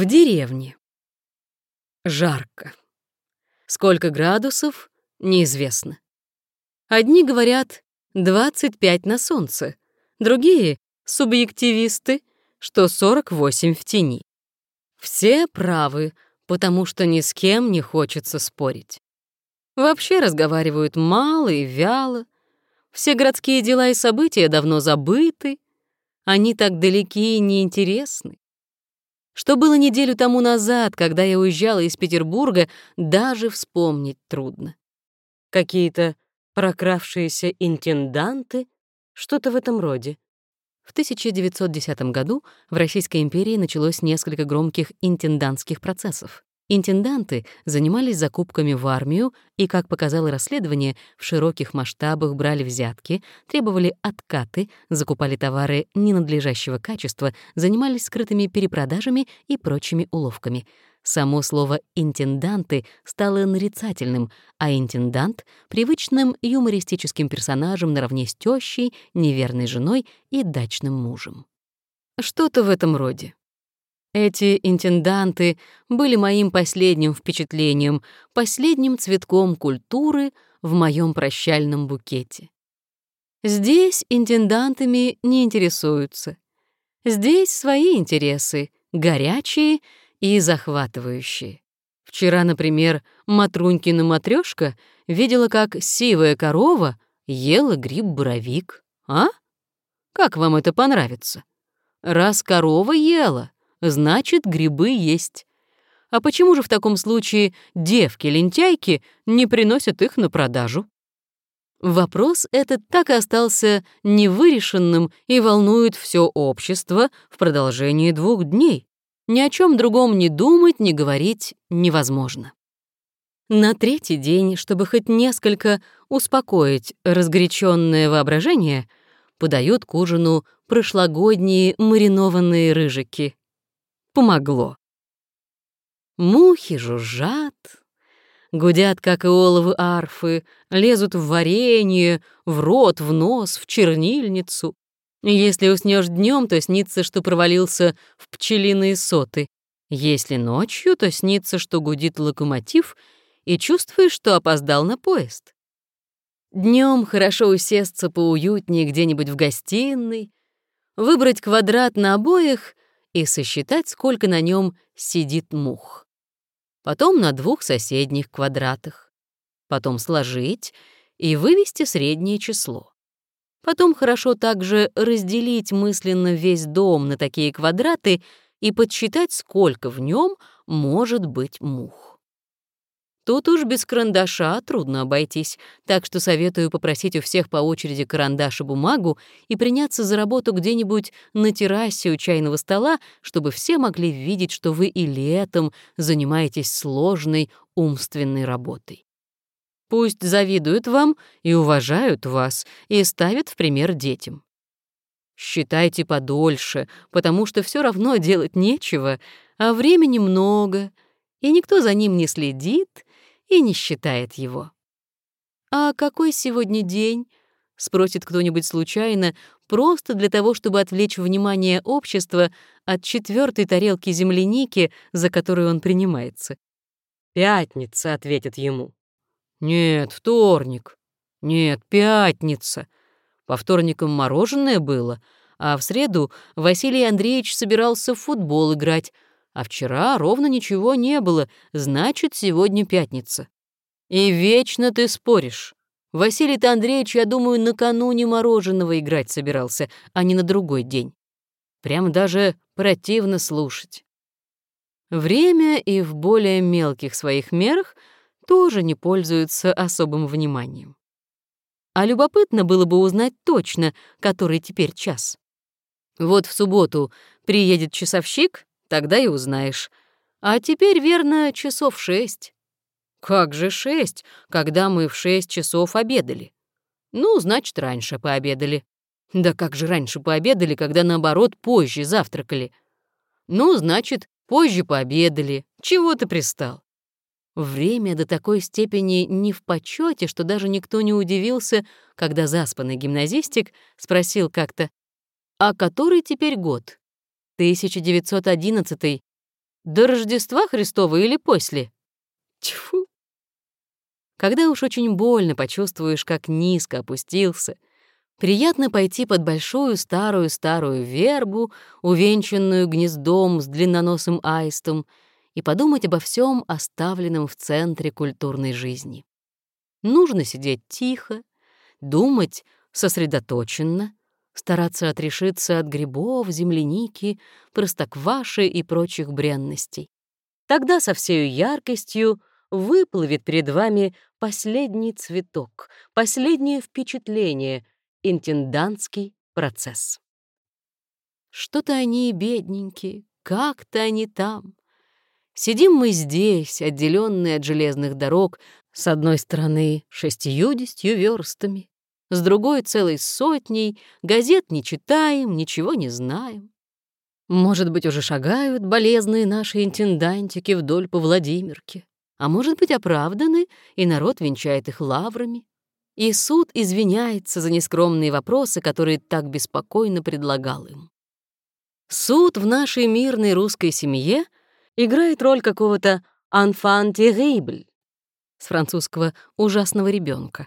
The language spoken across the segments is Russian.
В деревне. Жарко. Сколько градусов — неизвестно. Одни говорят 25 на солнце, другие — субъективисты, что 48 в тени. Все правы, потому что ни с кем не хочется спорить. Вообще разговаривают мало и вяло, все городские дела и события давно забыты, они так далеки и неинтересны. Что было неделю тому назад, когда я уезжала из Петербурга, даже вспомнить трудно. Какие-то прокравшиеся интенданты, что-то в этом роде. В 1910 году в Российской империи началось несколько громких интендантских процессов. Интенданты занимались закупками в армию и, как показало расследование, в широких масштабах брали взятки, требовали откаты, закупали товары ненадлежащего качества, занимались скрытыми перепродажами и прочими уловками. Само слово «интенданты» стало нарицательным, а интендант — привычным юмористическим персонажем наравне с тещей, неверной женой и дачным мужем. Что-то в этом роде. Эти интенданты были моим последним впечатлением, последним цветком культуры в моем прощальном букете. Здесь интендантами не интересуются. Здесь свои интересы, горячие и захватывающие. Вчера, например, Матрунькина матрёшка видела, как сивая корова ела гриб-боровик. А? Как вам это понравится? Раз корова ела, значит, грибы есть. А почему же в таком случае девки-лентяйки не приносят их на продажу? Вопрос этот так и остался невырешенным и волнует все общество в продолжении двух дней. Ни о чем другом не думать, не говорить невозможно. На третий день, чтобы хоть несколько успокоить разгоряченное воображение, подают к ужину прошлогодние маринованные рыжики помогло. Мухи жужжат, гудят, как иоловы арфы, лезут в варенье, в рот, в нос, в чернильницу. Если уснешь днем, то снится, что провалился в пчелиные соты. Если ночью, то снится, что гудит локомотив, и чувствуешь, что опоздал на поезд. Днем хорошо усесться поуютнее где-нибудь в гостиной, выбрать квадрат на обоях и сосчитать, сколько на нем сидит мух. Потом на двух соседних квадратах. Потом сложить и вывести среднее число. Потом хорошо также разделить мысленно весь дом на такие квадраты и подсчитать, сколько в нем может быть мух. Тут уж без карандаша трудно обойтись, так что советую попросить у всех по очереди карандаш и бумагу и приняться за работу где-нибудь на террасе у чайного стола, чтобы все могли видеть, что вы и летом занимаетесь сложной умственной работой. Пусть завидуют вам и уважают вас, и ставят в пример детям. Считайте подольше, потому что все равно делать нечего, а времени много, и никто за ним не следит — и не считает его. «А какой сегодня день?» — спросит кто-нибудь случайно, просто для того, чтобы отвлечь внимание общества от четвертой тарелки земляники, за которую он принимается. «Пятница», — ответит ему. «Нет, вторник». «Нет, пятница». По вторникам мороженое было, а в среду Василий Андреевич собирался в футбол играть, а вчера ровно ничего не было, значит, сегодня пятница. И вечно ты споришь. Василий-то Андреевич, я думаю, накануне мороженого играть собирался, а не на другой день. Прям даже противно слушать. Время и в более мелких своих мерах тоже не пользуются особым вниманием. А любопытно было бы узнать точно, который теперь час. Вот в субботу приедет часовщик, Тогда и узнаешь. А теперь, верно, часов шесть. Как же шесть, когда мы в шесть часов обедали? Ну, значит, раньше пообедали. Да как же раньше пообедали, когда, наоборот, позже завтракали? Ну, значит, позже пообедали. Чего ты пристал? Время до такой степени не в почете, что даже никто не удивился, когда заспанный гимназистик спросил как-то, «А который теперь год?» 1911 До Рождества Христова или после? Тьфу! Когда уж очень больно почувствуешь, как низко опустился, приятно пойти под большую старую-старую вербу, увенчанную гнездом с длинноносым аистом, и подумать обо всем оставленном в центре культурной жизни. Нужно сидеть тихо, думать сосредоточенно, стараться отрешиться от грибов, земляники, простокваши и прочих бренностей. Тогда со всею яркостью выплывет перед вами последний цветок, последнее впечатление, интендантский процесс. Что-то они бедненькие, как-то они там. Сидим мы здесь, отделенные от железных дорог, с одной стороны шестьюдесятью верстами, с другой целой сотней, газет не читаем, ничего не знаем. Может быть, уже шагают болезные наши интендантики вдоль по Владимирке а может быть оправданы, и народ венчает их лаврами. И суд извиняется за нескромные вопросы, которые так беспокойно предлагал им. Суд в нашей мирной русской семье играет роль какого-то «enfant terrible» с французского «ужасного ребенка.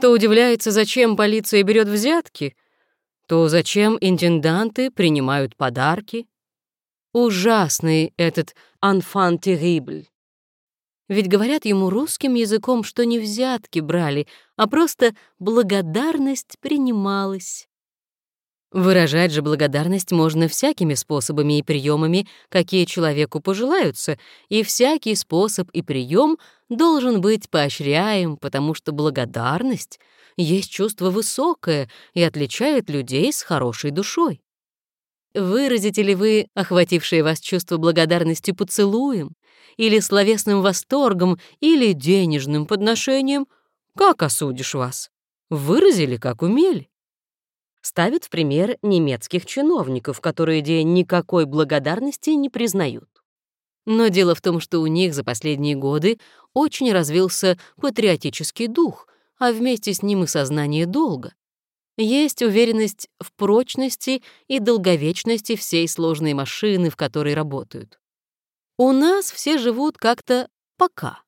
То удивляется, зачем полиция берет взятки, то зачем интенданты принимают подарки. Ужасный этот «enfant terrible». Ведь говорят ему русским языком, что не взятки брали, а просто благодарность принималась. Выражать же благодарность можно всякими способами и приемами, какие человеку пожелаются, и всякий способ и прием должен быть поощряем, потому что благодарность есть чувство высокое и отличает людей с хорошей душой. Выразите ли вы охватившее вас чувство благодарности поцелуем, или словесным восторгом, или денежным подношением, как осудишь вас? Выразили, как умели. Ставят в пример немецких чиновников, которые день никакой благодарности не признают. Но дело в том, что у них за последние годы очень развился патриотический дух, а вместе с ним и сознание долга. Есть уверенность в прочности и долговечности всей сложной машины, в которой работают. У нас все живут как-то пока.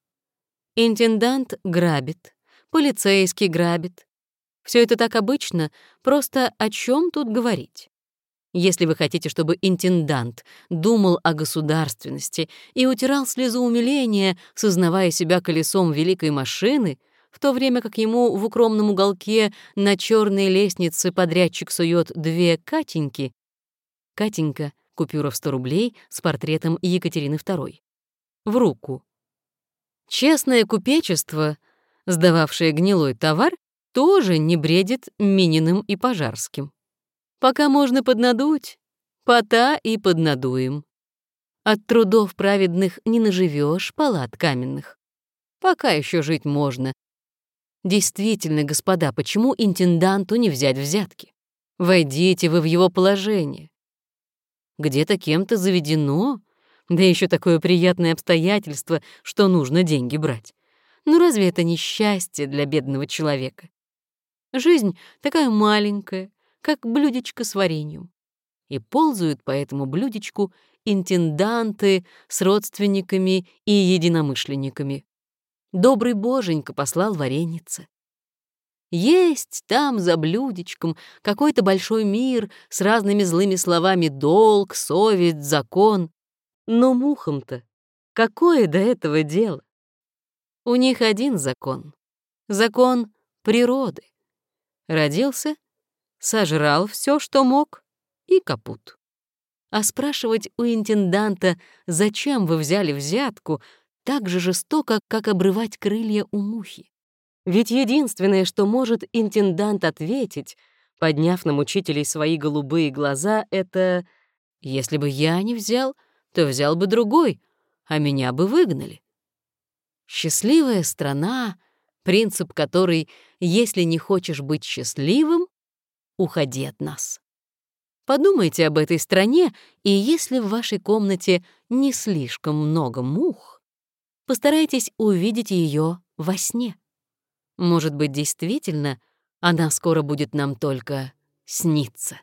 Интендант грабит, полицейский грабит. Все это так обычно, просто о чем тут говорить? Если вы хотите, чтобы интендант думал о государственности и утирал слезу умиления, сознавая себя колесом великой машины, в то время как ему в укромном уголке на черной лестнице подрядчик сует две Катеньки, Катенька купюра в 100 рублей с портретом Екатерины II. В руку. Честное купечество, сдававшее гнилой товар, тоже не бредит Мининым и Пожарским. Пока можно поднадуть, пота и поднадуем. От трудов праведных не наживешь палат каменных. Пока еще жить можно. Действительно, господа, почему интенданту не взять взятки? Войдите вы в его положение где-то кем-то заведено, да еще такое приятное обстоятельство, что нужно деньги брать. Ну разве это не счастье для бедного человека? Жизнь такая маленькая, как блюдечко с вареньем. И ползают по этому блюдечку интенданты с родственниками и единомышленниками. Добрый боженька послал вареница. Есть там за блюдечком какой-то большой мир с разными злыми словами «долг», «совесть», «закон». Но мухам-то какое до этого дело? У них один закон — закон природы. Родился, сожрал все, что мог, и капут. А спрашивать у интенданта, зачем вы взяли взятку, так же жестоко, как обрывать крылья у мухи. Ведь единственное, что может интендант ответить, подняв на мучителей свои голубые глаза, это «Если бы я не взял, то взял бы другой, а меня бы выгнали». Счастливая страна, принцип которой «если не хочешь быть счастливым, уходи от нас». Подумайте об этой стране, и если в вашей комнате не слишком много мух, постарайтесь увидеть ее во сне. Может быть, действительно, она скоро будет нам только сниться.